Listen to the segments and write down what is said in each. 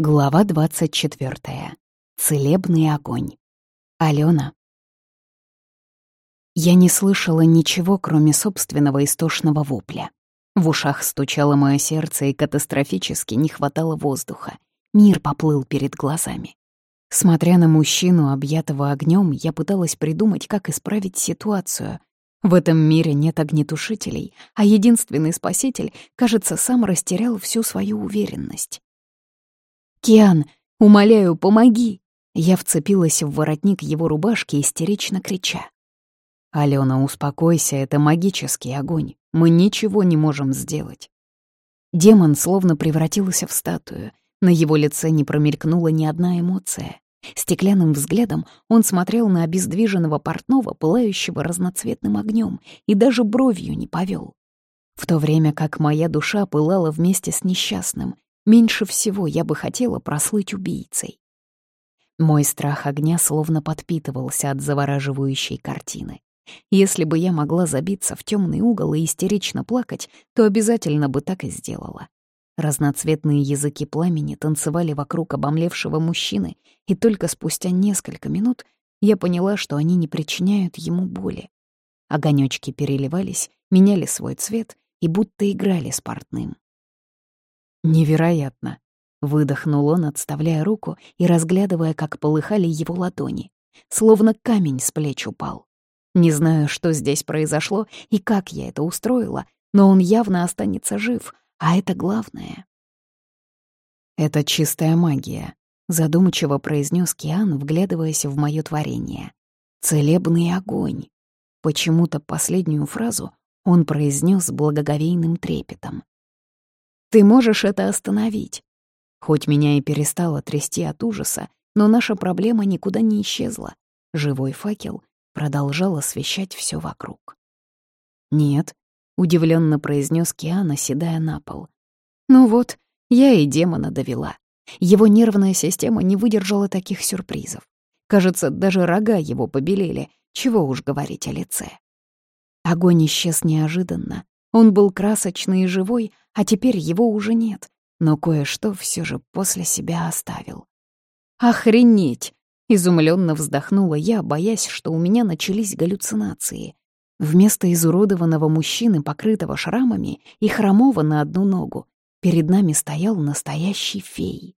Глава 24. Целебный огонь. Алена. Я не слышала ничего, кроме собственного истошного вопля. В ушах стучало мое сердце, и катастрофически не хватало воздуха. Мир поплыл перед глазами. Смотря на мужчину, объятого огнем, я пыталась придумать, как исправить ситуацию. В этом мире нет огнетушителей, а единственный спаситель, кажется, сам растерял всю свою уверенность. «Киан, умоляю, помоги!» Я вцепилась в воротник его рубашки, истерично крича. «Алена, успокойся, это магический огонь. Мы ничего не можем сделать». Демон словно превратился в статую. На его лице не промелькнула ни одна эмоция. Стеклянным взглядом он смотрел на обездвиженного портного, пылающего разноцветным огнем, и даже бровью не повел. В то время как моя душа пылала вместе с несчастным, Меньше всего я бы хотела прослыть убийцей. Мой страх огня словно подпитывался от завораживающей картины. Если бы я могла забиться в темный угол и истерично плакать, то обязательно бы так и сделала. Разноцветные языки пламени танцевали вокруг обомлевшего мужчины, и только спустя несколько минут я поняла, что они не причиняют ему боли. Огонёчки переливались, меняли свой цвет и будто играли с портным. «Невероятно!» — выдохнул он, отставляя руку и разглядывая, как полыхали его ладони. Словно камень с плеч упал. Не знаю, что здесь произошло и как я это устроила, но он явно останется жив, а это главное. «Это чистая магия», — задумчиво произнес Киан, вглядываясь в мое творение. «Целебный огонь». Почему-то последнюю фразу он произнес с благоговейным трепетом. Ты можешь это остановить. Хоть меня и перестало трясти от ужаса, но наша проблема никуда не исчезла. Живой факел продолжал освещать все вокруг. «Нет», — удивленно произнес Киана, седая на пол. «Ну вот, я и демона довела. Его нервная система не выдержала таких сюрпризов. Кажется, даже рога его побелели, чего уж говорить о лице. Огонь исчез неожиданно. Он был красочный и живой, а теперь его уже нет, но кое-что все же после себя оставил. «Охренеть!» — изумленно вздохнула я, боясь, что у меня начались галлюцинации. Вместо изуродованного мужчины, покрытого шрамами и хромого на одну ногу, перед нами стоял настоящий фей.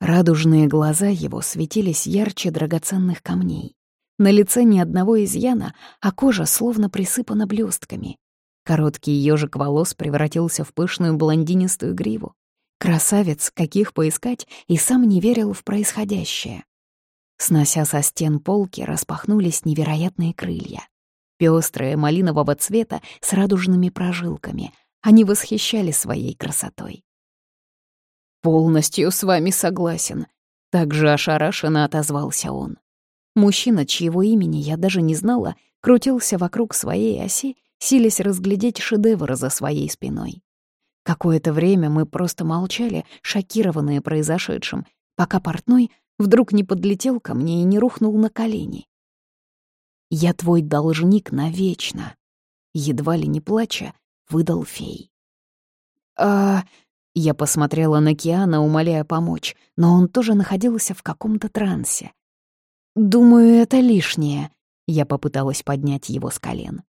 Радужные глаза его светились ярче драгоценных камней. На лице ни одного изъяна, а кожа словно присыпана блестками. Короткий ежик волос превратился в пышную блондинистую гриву. Красавец, каких поискать, и сам не верил в происходящее. Снося со стен полки, распахнулись невероятные крылья. Пёстрые, малинового цвета, с радужными прожилками. Они восхищали своей красотой. «Полностью с вами согласен», — также ошарашенно отозвался он. Мужчина, чьего имени я даже не знала, крутился вокруг своей оси силясь разглядеть шедевр за своей спиной. Какое-то время мы просто молчали, шокированные произошедшим, пока портной вдруг не подлетел ко мне и не рухнул на колени. «Я твой должник навечно», — едва ли не плача, выдал фей. «А...» — я посмотрела на Киана, умоляя помочь, но он тоже находился в каком-то трансе. «Думаю, это лишнее», — я попыталась поднять его с колен.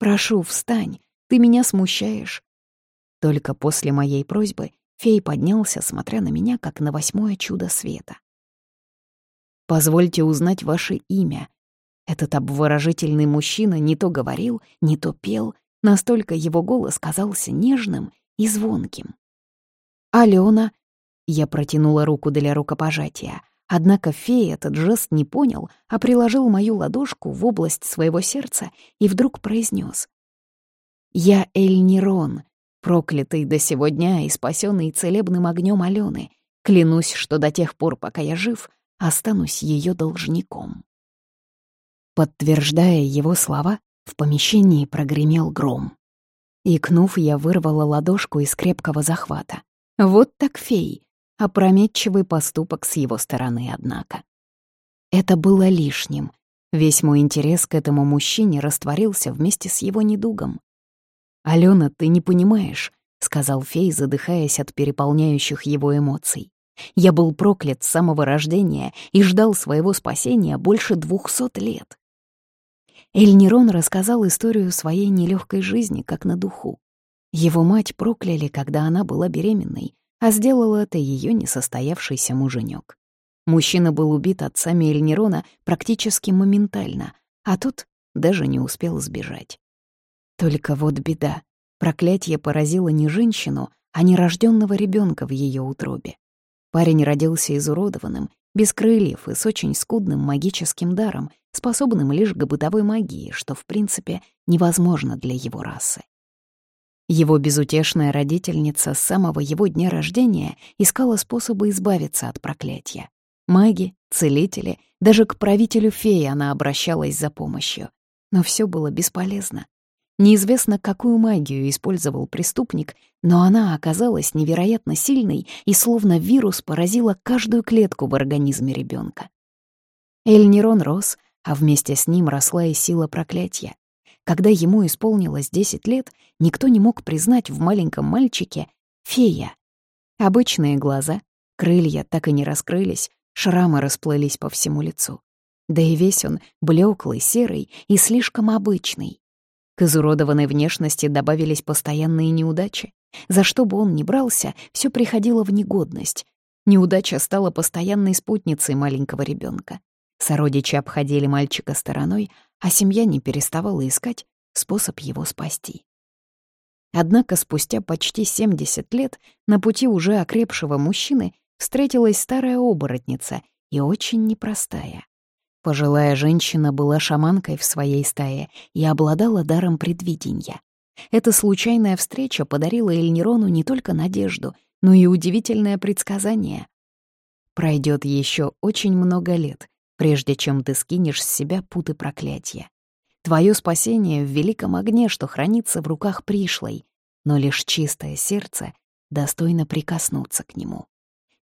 Прошу, встань, ты меня смущаешь». Только после моей просьбы фей поднялся, смотря на меня, как на восьмое чудо света. «Позвольте узнать ваше имя». Этот обворожительный мужчина не то говорил, не то пел, настолько его голос казался нежным и звонким. «Алена», — я протянула руку для рукопожатия, Однако фея этот жест не понял, а приложил мою ладошку в область своего сердца и вдруг произнес: «Я Эльнирон, проклятый до сего дня и спасенный целебным огнем Алены. Клянусь, что до тех пор, пока я жив, останусь ее должником». Подтверждая его слова, в помещении прогремел гром. Икнув, я вырвала ладошку из крепкого захвата. Вот так фей, Опрометчивый поступок с его стороны, однако. Это было лишним. Весь мой интерес к этому мужчине растворился вместе с его недугом. «Алена, ты не понимаешь», — сказал фей, задыхаясь от переполняющих его эмоций. Я был проклят с самого рождения и ждал своего спасения больше двухсот лет. Эльнирон рассказал историю своей нелегкой жизни, как на духу. Его мать прокляли, когда она была беременной, а сделал это ее несостоявшийся муженек. Мужчина был убит отцами Эльнирона практически моментально, а тот даже не успел сбежать. Только вот беда. Проклятие поразило не женщину, а нерожденного ребенка в ее утробе. Парень родился изуродованным, без крыльев и с очень скудным магическим даром, способным лишь к бытовой магии, что, в принципе, невозможно для его расы. Его безутешная родительница с самого его дня рождения искала способы избавиться от проклятия. Маги, целители, даже к правителю феи она обращалась за помощью. Но все было бесполезно. Неизвестно, какую магию использовал преступник, но она оказалась невероятно сильной и словно вирус поразила каждую клетку в организме ребенка. Эльнирон рос, а вместе с ним росла и сила проклятия. Когда ему исполнилось 10 лет, никто не мог признать в маленьком мальчике фея. Обычные глаза, крылья так и не раскрылись, шрамы расплылись по всему лицу. Да и весь он блеклый, серый и слишком обычный. К изуродованной внешности добавились постоянные неудачи. За что бы он ни брался, все приходило в негодность. Неудача стала постоянной спутницей маленького ребенка. Сородичи обходили мальчика стороной, а семья не переставала искать способ его спасти. Однако спустя почти 70 лет на пути уже окрепшего мужчины встретилась старая оборотница и очень непростая. Пожилая женщина была шаманкой в своей стае и обладала даром предвидения. Эта случайная встреча подарила Эльнирону не только надежду, но и удивительное предсказание. Пройдет еще очень много лет, прежде чем ты скинешь с себя путы проклятия. Твое спасение в великом огне, что хранится в руках пришлой, но лишь чистое сердце достойно прикоснуться к нему.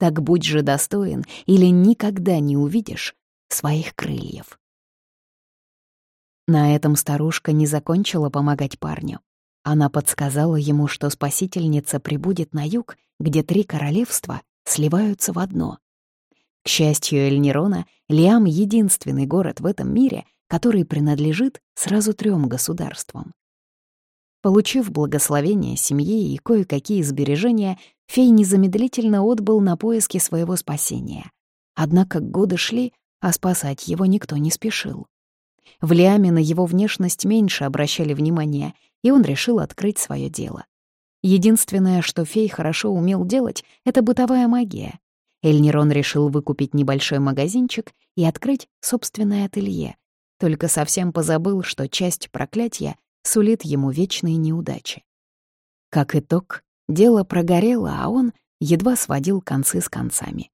Так будь же достоин, или никогда не увидишь своих крыльев. На этом старушка не закончила помогать парню. Она подсказала ему, что спасительница прибудет на юг, где три королевства сливаются в одно. К счастью Эльнирона, Лиам — единственный город в этом мире, который принадлежит сразу трем государствам. Получив благословение семьи и кое-какие сбережения, фей незамедлительно отбыл на поиски своего спасения. Однако годы шли, а спасать его никто не спешил. В Лиаме на его внешность меньше обращали внимания, и он решил открыть свое дело. Единственное, что фей хорошо умел делать, — это бытовая магия. Эльнирон решил выкупить небольшой магазинчик и открыть собственное ателье, только совсем позабыл, что часть проклятия сулит ему вечные неудачи. Как итог, дело прогорело, а он едва сводил концы с концами.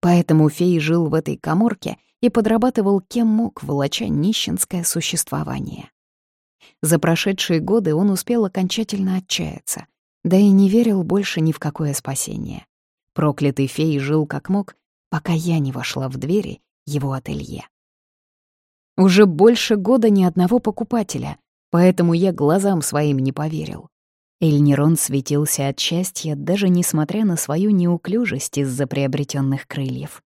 Поэтому фей жил в этой коморке и подрабатывал кем мог, волоча нищенское существование. За прошедшие годы он успел окончательно отчаяться, да и не верил больше ни в какое спасение. Проклятый фей жил как мог, пока я не вошла в двери его ателье. Уже больше года ни одного покупателя, поэтому я глазам своим не поверил. Эльнирон светился от счастья, даже несмотря на свою неуклюжесть из-за приобретенных крыльев.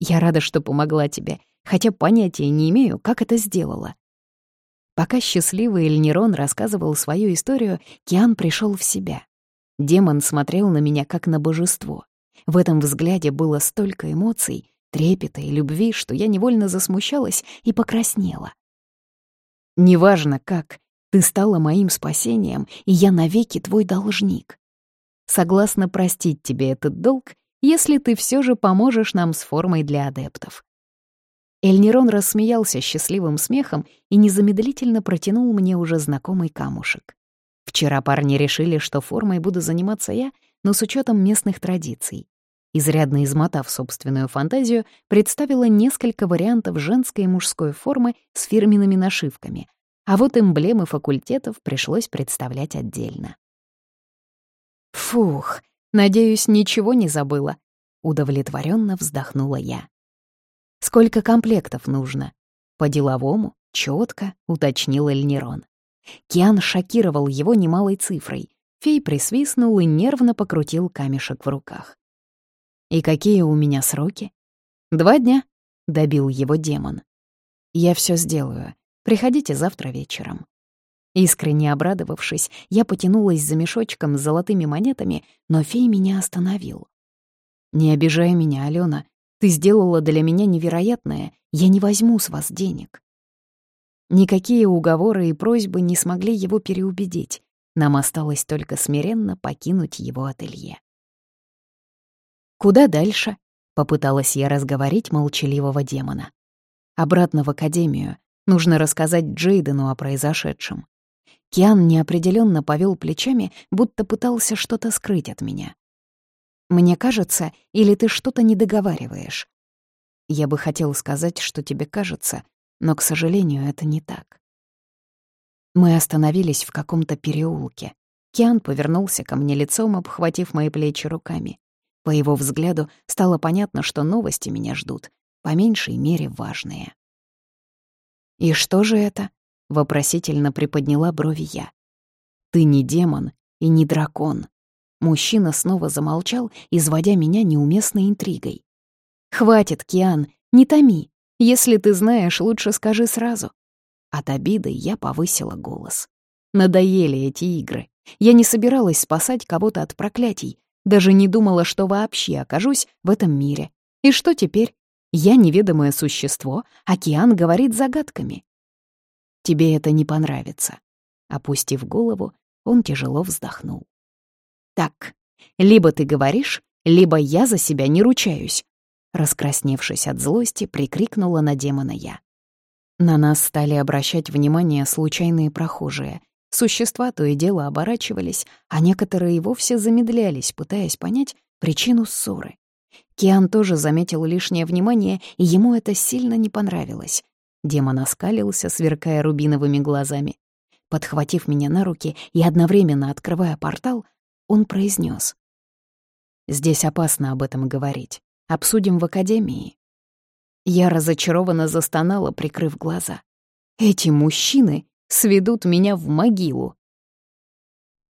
«Я рада, что помогла тебе, хотя понятия не имею, как это сделала». Пока счастливый Эльнирон рассказывал свою историю, Киан пришел в себя. Демон смотрел на меня как на божество. В этом взгляде было столько эмоций, трепета и любви, что я невольно засмущалась и покраснела. «Неважно как, ты стала моим спасением, и я навеки твой должник. Согласна простить тебе этот долг, если ты все же поможешь нам с формой для адептов». Эльнирон рассмеялся счастливым смехом и незамедлительно протянул мне уже знакомый камушек. Вчера парни решили, что формой буду заниматься я, но с учетом местных традиций. Изрядно измотав собственную фантазию, представила несколько вариантов женской и мужской формы с фирменными нашивками, а вот эмблемы факультетов пришлось представлять отдельно. «Фух, надеюсь, ничего не забыла», — удовлетворенно вздохнула я. «Сколько комплектов нужно?» «По-деловому, четко, уточнил Эльнирон. Киан шокировал его немалой цифрой. Фей присвистнул и нервно покрутил камешек в руках. «И какие у меня сроки?» «Два дня», — добил его демон. «Я все сделаю. Приходите завтра вечером». Искренне обрадовавшись, я потянулась за мешочком с золотыми монетами, но фей меня остановил. «Не обижай меня, Алена. Ты сделала для меня невероятное. Я не возьму с вас денег». Никакие уговоры и просьбы не смогли его переубедить. Нам осталось только смиренно покинуть его ателье. «Куда дальше?» — попыталась я разговорить молчаливого демона. «Обратно в академию. Нужно рассказать Джейдену о произошедшем». Киан неопределенно повел плечами, будто пытался что-то скрыть от меня. «Мне кажется, или ты что-то не договариваешь?» Я бы хотел сказать, что тебе кажется, но, к сожалению, это не так. Мы остановились в каком-то переулке. Киан повернулся ко мне лицом, обхватив мои плечи руками. По его взгляду стало понятно, что новости меня ждут, по меньшей мере важные. «И что же это?» — вопросительно приподняла брови я. «Ты не демон и не дракон». Мужчина снова замолчал, изводя меня неуместной интригой. «Хватит, Киан, не томи. Если ты знаешь, лучше скажи сразу». От обиды я повысила голос. Надоели эти игры. Я не собиралась спасать кого-то от проклятий, даже не думала, что вообще окажусь в этом мире. И что теперь? Я неведомое существо, океан говорит загадками. Тебе это не понравится. Опустив голову, он тяжело вздохнул. Так, либо ты говоришь, либо я за себя не ручаюсь. Раскрасневшись от злости, прикрикнула на демона я. На нас стали обращать внимание случайные прохожие. Существа то и дело оборачивались, а некоторые и вовсе замедлялись, пытаясь понять причину ссоры. Киан тоже заметил лишнее внимание, и ему это сильно не понравилось. Демон оскалился, сверкая рубиновыми глазами. Подхватив меня на руки и одновременно открывая портал, он произнес: «Здесь опасно об этом говорить. Обсудим в академии». Я разочарованно застонала, прикрыв глаза. «Эти мужчины сведут меня в могилу.